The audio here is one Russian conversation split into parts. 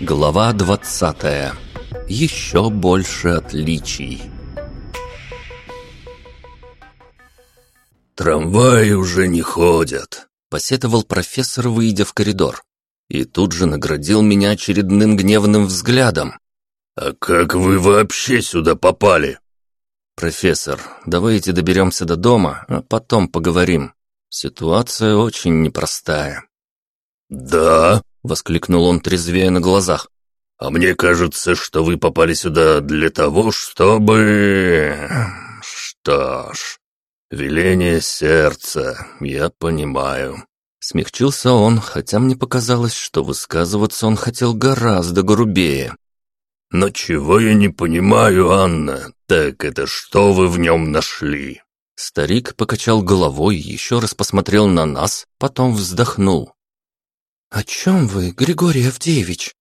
Глава 20. Еще больше отличий. «Трамваи уже не ходят», — посетовал профессор, выйдя в коридор. И тут же наградил меня очередным гневным взглядом. «А как вы вообще сюда попали?» «Профессор, давайте доберемся до дома, а потом поговорим. Ситуация очень непростая». «Да?» — воскликнул он трезвее на глазах. «А мне кажется, что вы попали сюда для того, чтобы...» «Что ж, веление сердца, я понимаю». Смягчился он, хотя мне показалось, что высказываться он хотел гораздо грубее. «Но чего я не понимаю, Анна, так это что вы в нем нашли?» Старик покачал головой, еще раз посмотрел на нас, потом вздохнул. «О чем вы, Григорий Авдеевич?»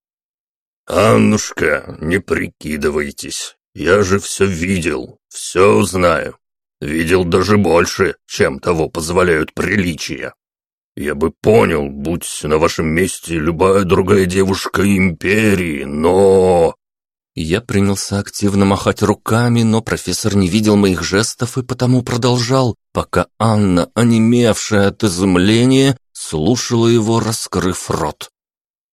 «Аннушка, не прикидывайтесь. Я же все видел, все знаю. Видел даже больше, чем того позволяют приличия. Я бы понял, будь на вашем месте любая другая девушка империи, но...» Я принялся активно махать руками, но профессор не видел моих жестов и потому продолжал, пока Анна, онемевшая от изумления, слушала его, раскрыв рот.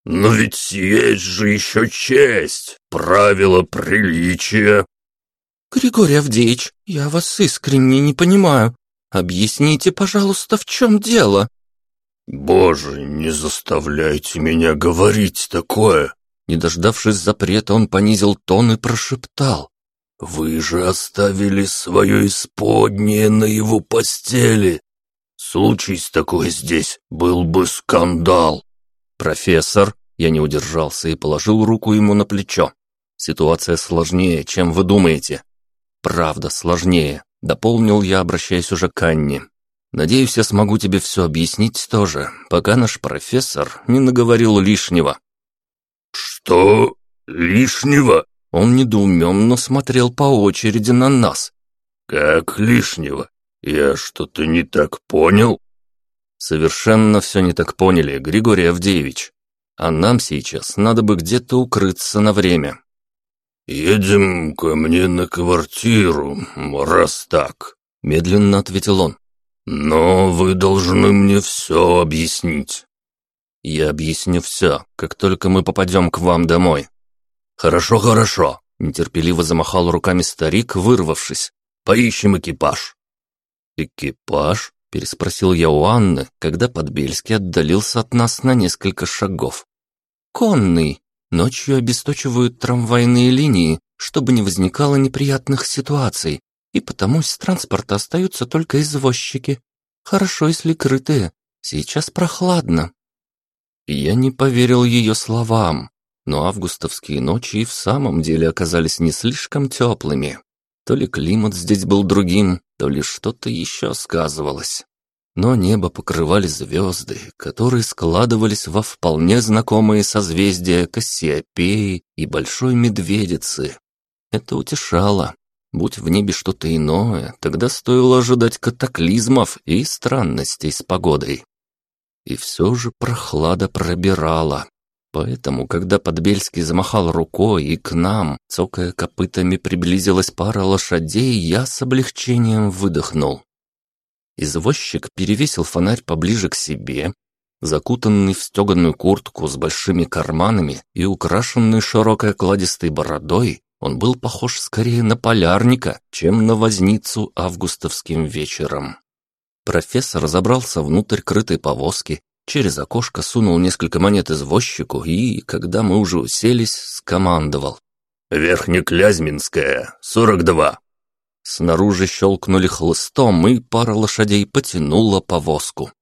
«Но ведь есть же еще честь, правила приличия». «Григорий Авдеевич, я вас искренне не понимаю. Объясните, пожалуйста, в чем дело?» «Боже, не заставляйте меня говорить такое!» Не дождавшись запрета, он понизил тон и прошептал. «Вы же оставили свое исподнее на его постели. Случись такое здесь, был бы скандал». «Профессор», я не удержался и положил руку ему на плечо. «Ситуация сложнее, чем вы думаете». «Правда, сложнее», — дополнил я, обращаясь уже к Анне. «Надеюсь, я смогу тебе все объяснить тоже, пока наш профессор не наговорил лишнего». «Что лишнего?» Он недоуменно смотрел по очереди на нас. «Как лишнего? Я что-то не так понял?» «Совершенно все не так поняли, Григорий Авдеевич. А нам сейчас надо бы где-то укрыться на время». «Едем ко мне на квартиру, раз так», — медленно ответил он. «Но вы должны мне все объяснить». «Я объясню все, как только мы попадем к вам домой». «Хорошо, хорошо», — нетерпеливо замахал руками старик, вырвавшись. «Поищем экипаж». «Экипаж?» — переспросил я у Анны, когда Подбельский отдалился от нас на несколько шагов. «Конный. Ночью обесточивают трамвайные линии, чтобы не возникало неприятных ситуаций, и потому из транспорта остаются только извозчики. Хорошо, если крытые. Сейчас прохладно». Я не поверил ее словам, но августовские ночи и в самом деле оказались не слишком теплыми. То ли климат здесь был другим, то ли что-то еще сказывалось. Но небо покрывали звезды, которые складывались во вполне знакомые созвездия Кассиопеи и Большой Медведицы. Это утешало. Будь в небе что-то иное, тогда стоило ожидать катаклизмов и странностей с погодой. И все же прохлада пробирала. Поэтому, когда Подбельский замахал рукой и к нам, цокая копытами, приблизилась пара лошадей, я с облегчением выдохнул. Извозчик перевесил фонарь поближе к себе, закутанный в стеганую куртку с большими карманами и украшенный широкой кладистой бородой, он был похож скорее на полярника, чем на возницу августовским вечером. Профессор забрался внутрь крытой повозки, через окошко сунул несколько монет извозчику и, когда мы уже уселись, скомандовал. «Верхнеклязьминская, сорок два». Снаружи щелкнули хлыстом, и пара лошадей потянула повозку.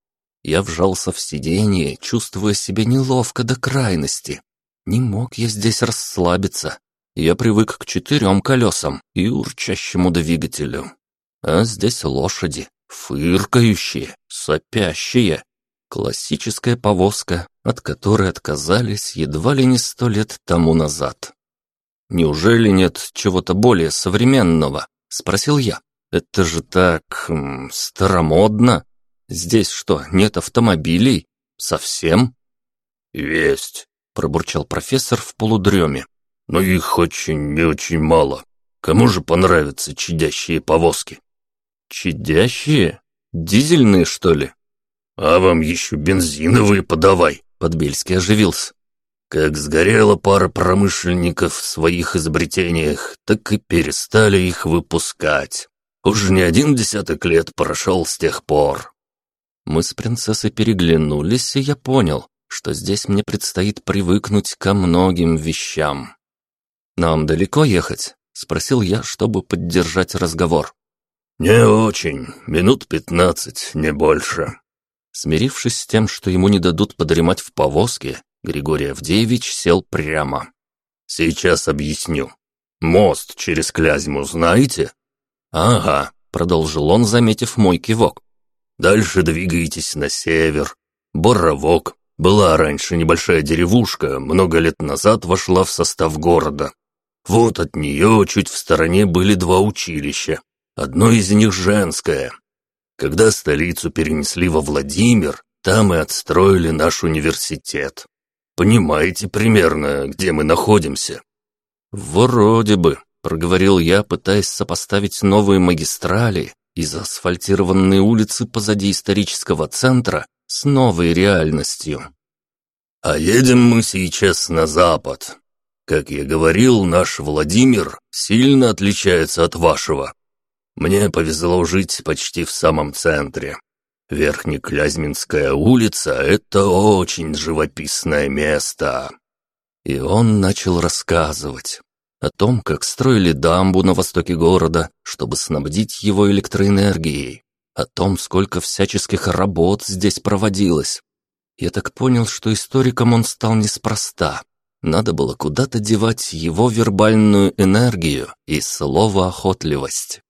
Я вжался в сиденье, чувствуя себя неловко до крайности. Не мог я здесь расслабиться. Я привык к четырем колесам и урчащему двигателю. А здесь лошади, фыркающие, сопящие. Классическая повозка, от которой отказались едва ли не сто лет тому назад. «Неужели нет чего-то более современного?» — спросил я. «Это же так... М, старомодно. Здесь что, нет автомобилей? Совсем?» «Есть», — пробурчал профессор в полудреме. «Но их очень и очень мало. Кому же понравятся чадящие повозки?» «Чадящие? Дизельные, что ли?» «А вам еще бензиновые подавай», — Подбельский оживился. Как сгорела пара промышленников в своих изобретениях, так и перестали их выпускать. Уж не один десяток лет прошел с тех пор. Мы с принцессой переглянулись, и я понял, что здесь мне предстоит привыкнуть ко многим вещам. «Нам далеко ехать?» — спросил я, чтобы поддержать разговор. «Не очень. Минут пятнадцать, не больше». Смирившись с тем, что ему не дадут подремать в повозке, Григорий Авдеевич сел прямо. «Сейчас объясню. Мост через Клязьму знаете?» «Ага», — продолжил он, заметив мой кивок. «Дальше двигаетесь на север. Боровок. Была раньше небольшая деревушка, много лет назад вошла в состав города. Вот от нее чуть в стороне были два училища. Одно из них женское. Когда столицу перенесли во Владимир, там и отстроили наш университет. Понимаете примерно, где мы находимся?» «Вроде бы», — проговорил я, пытаясь сопоставить новые магистрали и заасфальтированные улицы позади исторического центра с новой реальностью. «А едем мы сейчас на запад. Как я говорил, наш Владимир сильно отличается от вашего. Мне повезло жить почти в самом центре. Верхнеклязьминская улица — это очень живописное место». И он начал рассказывать о том, как строили дамбу на востоке города, чтобы снабдить его электроэнергией, о том, сколько всяческих работ здесь проводилось. Я так понял, что историком он стал неспроста. Надо было куда-то девать его вербальную энергию и словоохотливость.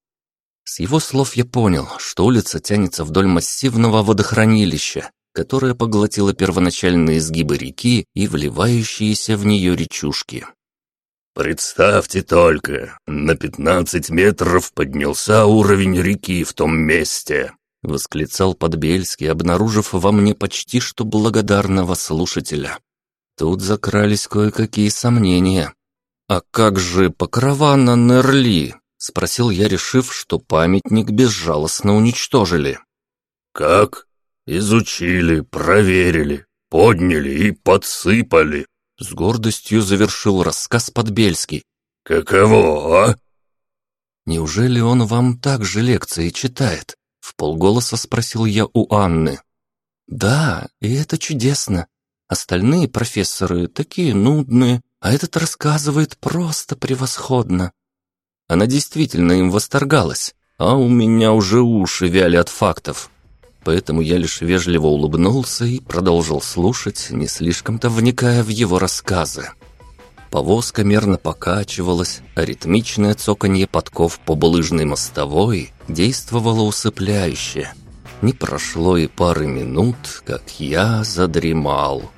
С его слов я понял, что улица тянется вдоль массивного водохранилища, которое поглотило первоначальные изгибы реки и вливающиеся в нее речушки. «Представьте только, на пятнадцать метров поднялся уровень реки в том месте», — восклицал Подбельский, обнаружив во мне почти что благодарного слушателя. Тут закрались кое-какие сомнения. «А как же покрова на Нерли?» — спросил я, решив, что памятник безжалостно уничтожили. «Как? Изучили, проверили, подняли и подсыпали», — с гордостью завершил рассказ Подбельский. «Каково, а?» «Неужели он вам также лекции читает?» — в полголоса спросил я у Анны. «Да, и это чудесно. Остальные профессоры такие нудные, а этот рассказывает просто превосходно. Она действительно им восторгалась, а у меня уже уши вяли от фактов. Поэтому я лишь вежливо улыбнулся и продолжил слушать, не слишком-то вникая в его рассказы. Повозка мерно покачивалась, а ритмичное цоканье подков по булыжной мостовой действовало усыпляюще. Не прошло и пары минут, как я задремал.